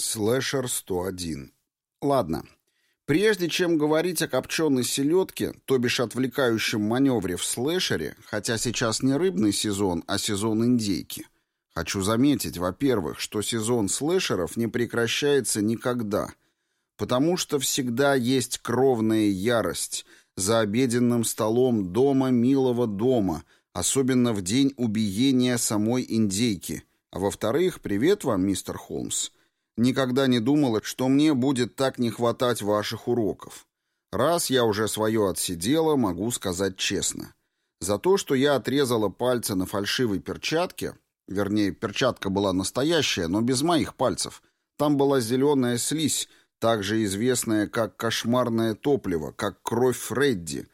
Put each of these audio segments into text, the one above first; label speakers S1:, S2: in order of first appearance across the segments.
S1: Слэшер 101. Ладно. Прежде чем говорить о копченой селедке, то бишь отвлекающем маневре в слэшере, хотя сейчас не рыбный сезон, а сезон индейки, хочу заметить, во-первых, что сезон слэшеров не прекращается никогда, потому что всегда есть кровная ярость за обеденным столом дома милого дома, особенно в день убиения самой индейки. А во-вторых, привет вам, мистер Холмс, Никогда не думала, что мне будет так не хватать ваших уроков. Раз я уже свое отсидела, могу сказать честно. За то, что я отрезала пальцы на фальшивой перчатке, вернее, перчатка была настоящая, но без моих пальцев, там была зеленая слизь, также известная как кошмарное топливо, как кровь Фредди.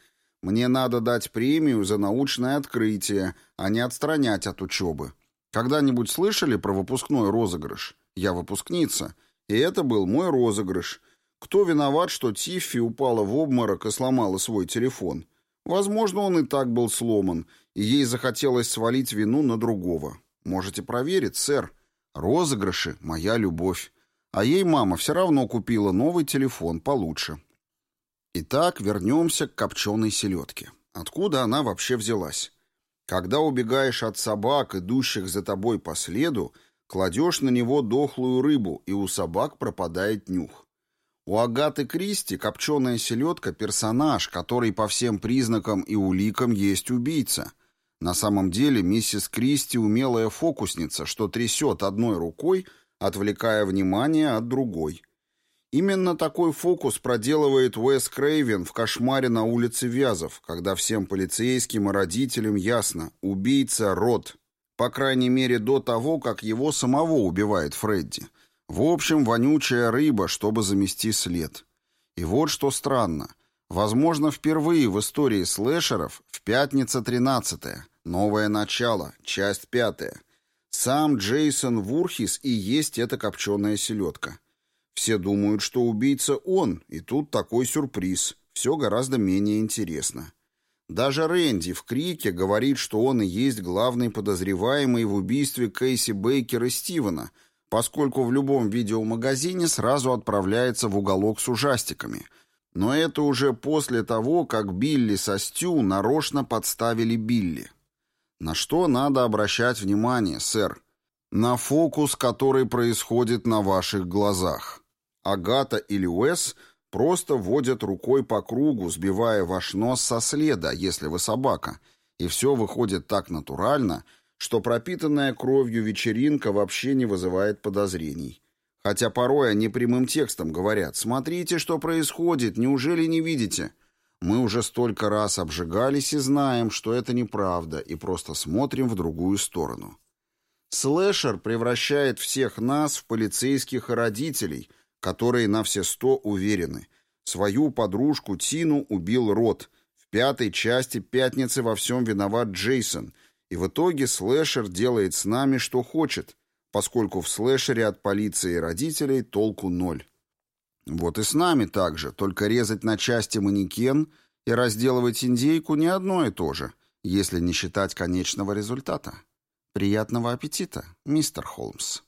S1: Мне надо дать премию за научное открытие, а не отстранять от учебы. Когда-нибудь слышали про выпускной розыгрыш? Я выпускница, и это был мой розыгрыш. Кто виноват, что Тиффи упала в обморок и сломала свой телефон? Возможно, он и так был сломан, и ей захотелось свалить вину на другого. Можете проверить, сэр. Розыгрыши — моя любовь. А ей мама все равно купила новый телефон получше. Итак, вернемся к копченой селедке. Откуда она вообще взялась? Когда убегаешь от собак, идущих за тобой по следу, Кладешь на него дохлую рыбу, и у собак пропадает нюх. У Агаты Кристи копченая селедка – персонаж, который по всем признакам и уликам есть убийца. На самом деле миссис Кристи – умелая фокусница, что трясет одной рукой, отвлекая внимание от другой. Именно такой фокус проделывает Уэс Крейвен в «Кошмаре на улице Вязов», когда всем полицейским и родителям ясно – убийца – род – по крайней мере, до того, как его самого убивает Фредди. В общем, вонючая рыба, чтобы замести след. И вот что странно. Возможно, впервые в истории слэшеров в «Пятница 13 «Новое начало», часть пятая. Сам Джейсон Вурхис и есть эта копченая селедка. Все думают, что убийца он, и тут такой сюрприз. Все гораздо менее интересно. Даже Рэнди в крике говорит, что он и есть главный подозреваемый в убийстве Кейси Бейкера Стивена, поскольку в любом видеомагазине сразу отправляется в уголок с ужастиками. Но это уже после того, как Билли со Стю нарочно подставили Билли. На что надо обращать внимание, сэр? На фокус, который происходит на ваших глазах. Агата или Уэс – Просто водят рукой по кругу, сбивая ваш нос со следа, если вы собака. И все выходит так натурально, что пропитанная кровью вечеринка вообще не вызывает подозрений. Хотя порой они прямым текстом говорят «Смотрите, что происходит, неужели не видите?» Мы уже столько раз обжигались и знаем, что это неправда, и просто смотрим в другую сторону. Слэшер превращает всех нас в полицейских и родителей – которые на все сто уверены. Свою подружку Тину убил Рот. В пятой части «Пятницы» во всем виноват Джейсон. И в итоге слэшер делает с нами, что хочет, поскольку в слэшере от полиции и родителей толку ноль. Вот и с нами так же, только резать на части манекен и разделывать индейку не одно и то же, если не считать конечного результата. Приятного аппетита, мистер Холмс.